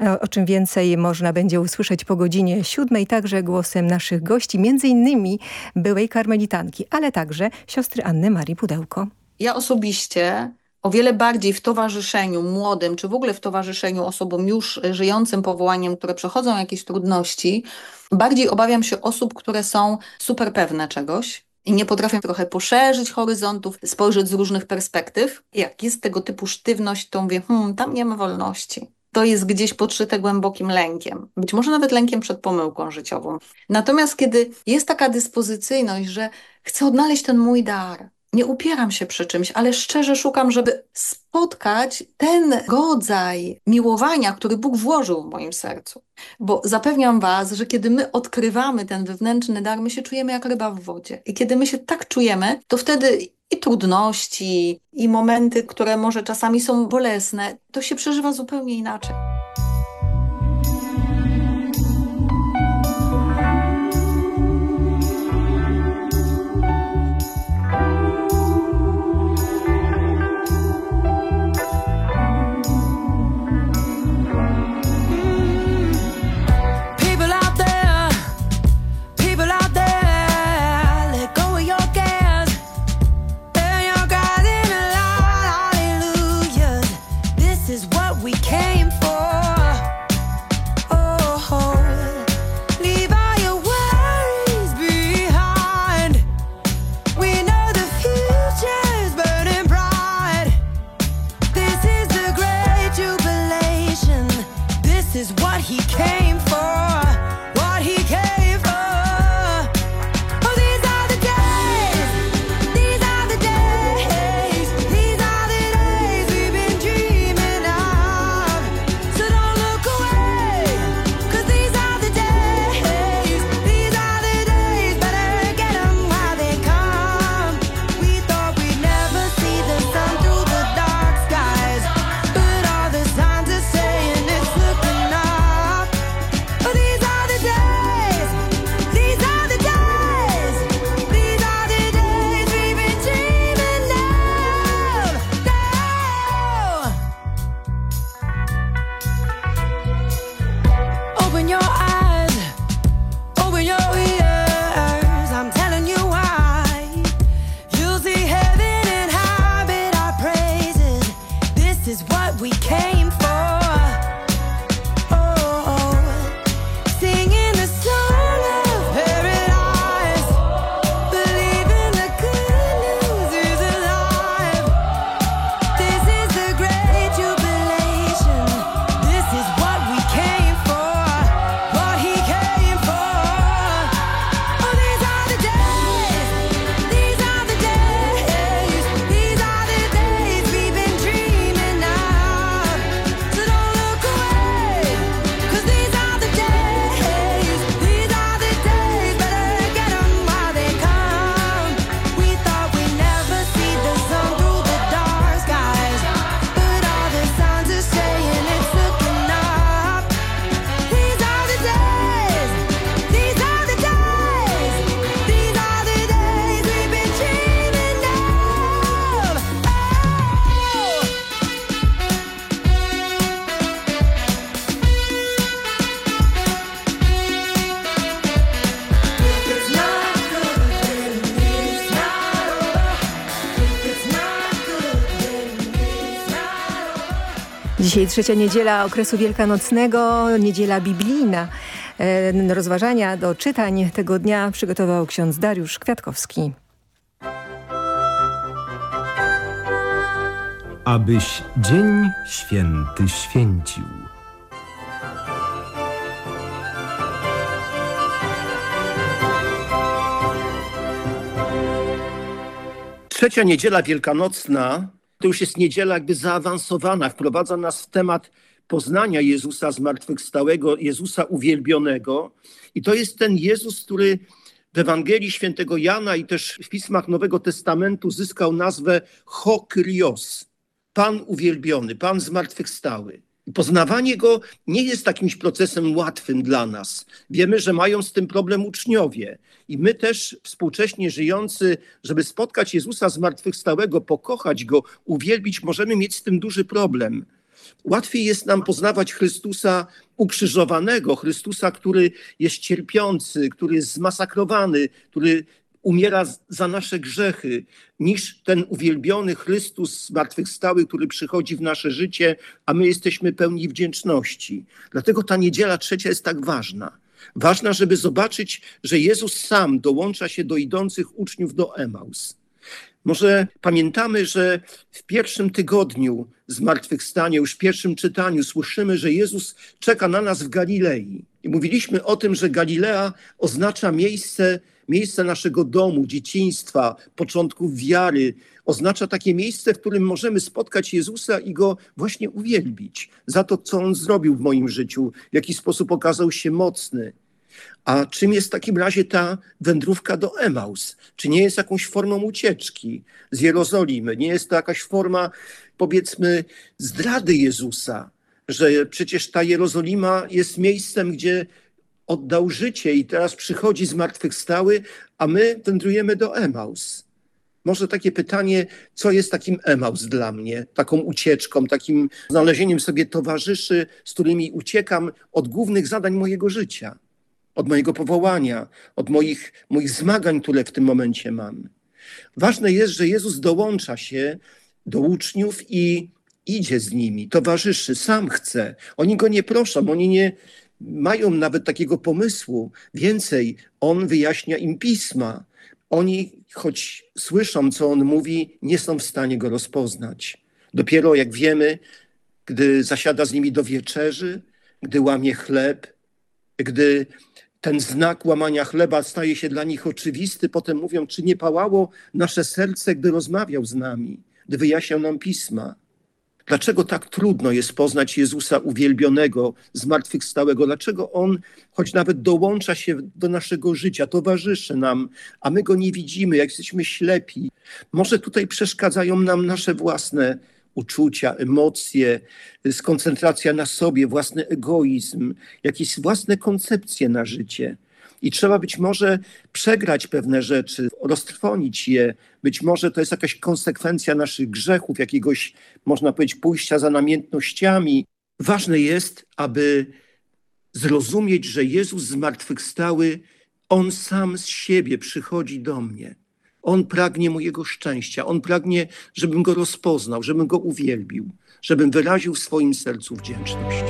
[SPEAKER 13] E, o czym więcej można będzie usłyszeć po godzinie siódmej, także głosem naszych gości, między innymi byłej karmelitanki, ale także siostry Anny Marii Pudełko.
[SPEAKER 31] Ja osobiście o wiele bardziej w towarzyszeniu młodym, czy w ogóle w towarzyszeniu osobom już żyjącym powołaniem, które przechodzą jakieś trudności, bardziej obawiam się osób, które są super pewne czegoś, i nie potrafią trochę poszerzyć horyzontów, spojrzeć z różnych perspektyw. Jak jest tego typu sztywność, to mówię, hmm, tam nie ma wolności. To jest gdzieś podszyte głębokim lękiem, być może nawet lękiem przed pomyłką życiową. Natomiast kiedy jest taka dyspozycyjność, że chcę odnaleźć ten mój dar, nie upieram się przy czymś, ale szczerze szukam, żeby spotkać ten rodzaj miłowania, który Bóg włożył w moim sercu. Bo zapewniam Was, że kiedy my odkrywamy ten wewnętrzny dar, my się czujemy jak ryba w wodzie. I kiedy my się tak czujemy, to wtedy i trudności, i momenty, które może czasami są bolesne, to się przeżywa zupełnie inaczej.
[SPEAKER 13] Dzisiaj trzecia niedziela okresu wielkanocnego, niedziela biblijna. E, rozważania do czytań tego dnia przygotował ksiądz Dariusz Kwiatkowski.
[SPEAKER 32] Abyś dzień święty święcił.
[SPEAKER 33] Trzecia niedziela wielkanocna to już jest niedziela jakby zaawansowana, wprowadza nas w temat poznania Jezusa zmartwychwstałego, Jezusa uwielbionego. I to jest ten Jezus, który w Ewangelii świętego Jana i też w pismach Nowego Testamentu zyskał nazwę Hokrios, Pan uwielbiony, Pan zmartwychwstały. Poznawanie go nie jest jakimś procesem łatwym dla nas. Wiemy, że mają z tym problem uczniowie. I my też współcześnie żyjący, żeby spotkać Jezusa zmartwychwstałego, pokochać go, uwielbić, możemy mieć z tym duży problem. Łatwiej jest nam poznawać Chrystusa ukrzyżowanego, Chrystusa, który jest cierpiący, który jest zmasakrowany, który umiera za nasze grzechy, niż ten uwielbiony Chrystus zmartwychwstały, który przychodzi w nasze życie, a my jesteśmy pełni wdzięczności. Dlatego ta niedziela trzecia jest tak ważna. Ważna, żeby zobaczyć, że Jezus sam dołącza się do idących uczniów do Emaus. Może pamiętamy, że w pierwszym tygodniu zmartwychwstania, już w pierwszym czytaniu słyszymy, że Jezus czeka na nas w Galilei. I mówiliśmy o tym, że Galilea oznacza miejsce, miejsce naszego domu, dzieciństwa, początków wiary. Oznacza takie miejsce, w którym możemy spotkać Jezusa i Go właśnie uwielbić za to, co On zrobił w moim życiu, w jaki sposób okazał się mocny. A czym jest w takim razie ta wędrówka do Emaus? Czy nie jest jakąś formą ucieczki z Jerozolimy? Nie jest to jakaś forma, powiedzmy, zdrady Jezusa, że przecież ta Jerozolima jest miejscem, gdzie oddał życie i teraz przychodzi zmartwychwstały, a my wędrujemy do Emaus. Może takie pytanie, co jest takim Emaus dla mnie, taką ucieczką, takim znalezieniem sobie towarzyszy, z którymi uciekam od głównych zadań mojego życia, od mojego powołania, od moich, moich zmagań, które w tym momencie mam. Ważne jest, że Jezus dołącza się do uczniów i idzie z nimi, towarzyszy, sam chce. Oni go nie proszą, oni nie mają nawet takiego pomysłu. Więcej, on wyjaśnia im pisma. Oni, choć słyszą, co on mówi, nie są w stanie go rozpoznać. Dopiero jak wiemy, gdy zasiada z nimi do wieczerzy, gdy łamie chleb, gdy ten znak łamania chleba staje się dla nich oczywisty, potem mówią, czy nie pałało nasze serce, gdy rozmawiał z nami, gdy wyjaśniał nam pisma. Dlaczego tak trudno jest poznać Jezusa uwielbionego, zmartwychwstałego? Dlaczego On, choć nawet dołącza się do naszego życia, towarzyszy nam, a my Go nie widzimy, jak jesteśmy ślepi? Może tutaj przeszkadzają nam nasze własne uczucia, emocje, skoncentracja na sobie, własny egoizm, jakieś własne koncepcje na życie. I trzeba być może przegrać pewne rzeczy, roztrwonić je. Być może to jest jakaś konsekwencja naszych grzechów, jakiegoś, można powiedzieć, pójścia za namiętnościami. Ważne jest, aby zrozumieć, że Jezus zmartwychwstały, On sam z siebie przychodzi do mnie. On pragnie mojego szczęścia. On pragnie, żebym Go rozpoznał, żebym Go uwielbił, żebym wyraził w swoim sercu wdzięczność.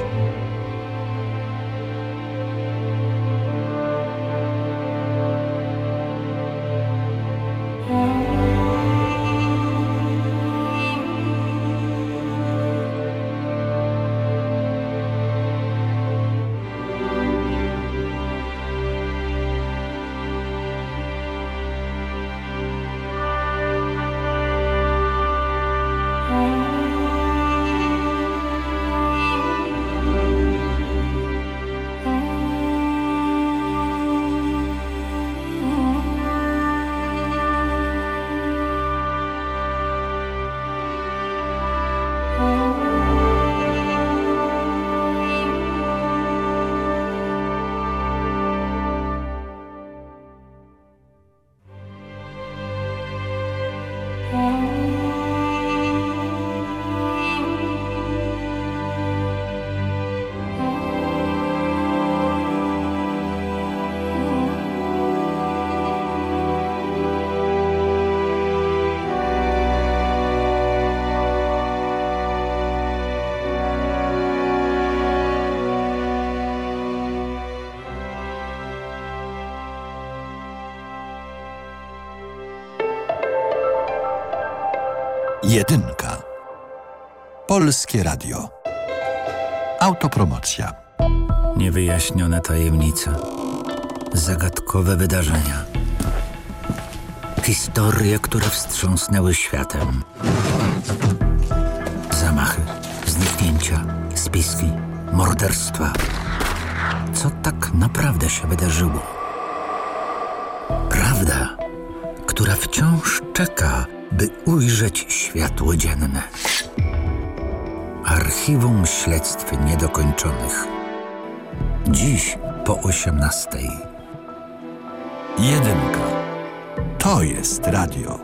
[SPEAKER 22] Jedynka. Polskie Radio. Autopromocja.
[SPEAKER 34] Niewyjaśnione tajemnice. Zagadkowe wydarzenia. Historie, które wstrząsnęły światem. Zamachy, zniknięcia, spiski, morderstwa. Co tak naprawdę się wydarzyło? Prawda, która wciąż czeka, by ujrzeć światło dzienne. Archiwum Śledztw Niedokończonych. Dziś po 18.
[SPEAKER 22] Jedynka. To jest radio.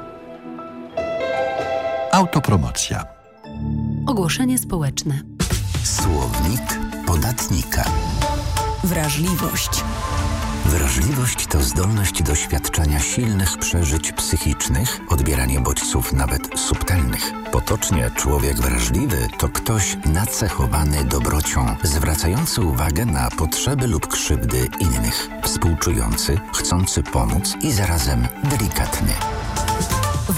[SPEAKER 22] Autopromocja.
[SPEAKER 35] Ogłoszenie społeczne.
[SPEAKER 34] Słownik podatnika.
[SPEAKER 35] Wrażliwość.
[SPEAKER 34] Wrażliwość to zdolność doświadczania silnych przeżyć psychicznych, odbieranie bodźców nawet subtelnych. Potocznie człowiek wrażliwy to ktoś nacechowany dobrocią, zwracający uwagę na potrzeby lub krzywdy innych, współczujący, chcący pomóc i zarazem delikatny.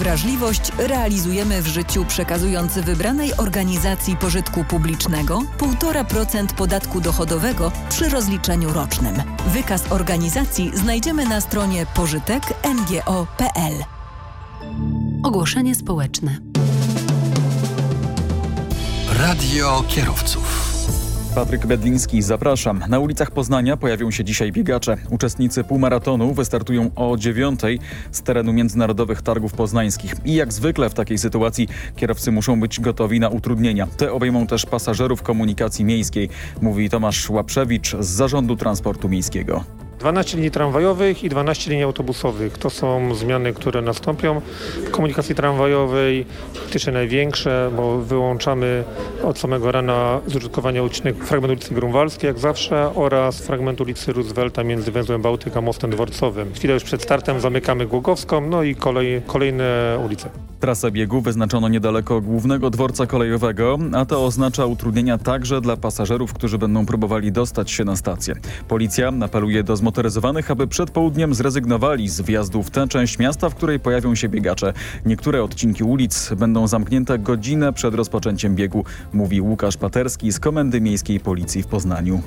[SPEAKER 35] Wrażliwość realizujemy w życiu przekazując wybranej organizacji pożytku publicznego 1,5% podatku dochodowego przy rozliczeniu rocznym. Wykaz organizacji znajdziemy na stronie pożytek.ngo.pl. Ogłoszenie społeczne.
[SPEAKER 22] Radio kierowców.
[SPEAKER 36] Patryk Bedliński, zapraszam. Na ulicach Poznania pojawią się dzisiaj biegacze. Uczestnicy półmaratonu wystartują o dziewiątej z terenu Międzynarodowych Targów Poznańskich. I jak zwykle w takiej sytuacji kierowcy muszą być gotowi na utrudnienia. Te obejmą też pasażerów komunikacji miejskiej, mówi Tomasz Łaprzewicz z Zarządu Transportu Miejskiego.
[SPEAKER 37] 12 linii tramwajowych i 12 linii autobusowych. To są zmiany, które nastąpią. W komunikacji tramwajowej faktycznie największe, bo wyłączamy od samego rana z użytkowania odcinek fragment ulicy Grunwaldzkiej, jak zawsze, oraz fragment ulicy Roosevelta między węzłem Bałtyk a mostem dworcowym. Chwilę już przed startem zamykamy Głogowską, no i kolej, kolejne ulice.
[SPEAKER 36] Trasę biegu wyznaczono niedaleko głównego dworca kolejowego, a to oznacza utrudnienia także dla pasażerów, którzy będą próbowali dostać się na stację. Policja apeluje do zmotoryzowanych, aby przed południem zrezygnowali z wjazdu w tę część miasta, w której pojawią się biegacze. Niektóre odcinki ulic będą zamknięte godzinę przed rozpoczęciem biegu, mówi Łukasz Paterski z Komendy Miejskiej Policji w Poznaniu.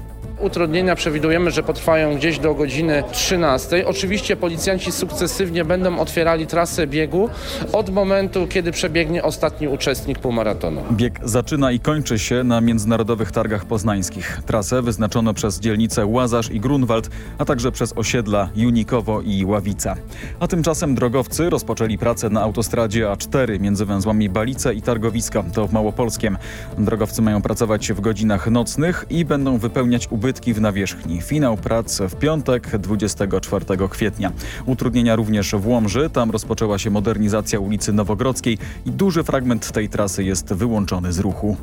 [SPEAKER 38] Utrudnienia przewidujemy, że potrwają gdzieś do godziny 13. Oczywiście policjanci sukcesywnie będą otwierali trasę biegu od momentu, kiedy przebiegnie ostatni uczestnik półmaratonu.
[SPEAKER 36] Bieg zaczyna i kończy się na Międzynarodowych Targach Poznańskich. Trasę wyznaczono przez dzielnice Łazarz i Grunwald, a także przez osiedla Junikowo i Ławica. A tymczasem drogowcy rozpoczęli pracę na autostradzie A4 między węzłami Balice i Targowiska, to w Małopolskiem. Drogowcy mają pracować w godzinach nocnych i będą wypełniać ubytki w nawierzchni. Finał prac w piątek 24 kwietnia. Utrudnienia również w Łomży, tam rozpoczęła się modernizacja ulicy Nowogrodzkiej i duży fragment tej trasy jest wyłączony z ruchu.